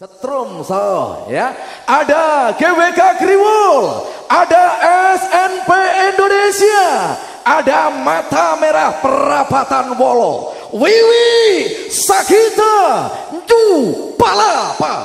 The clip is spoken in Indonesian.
Setrum so ya. Ada GWK Kriwul, ada SNP Indonesia, ada Mata Merah Perapatan Wolo, Wiwi Sakita, Ju Palapa.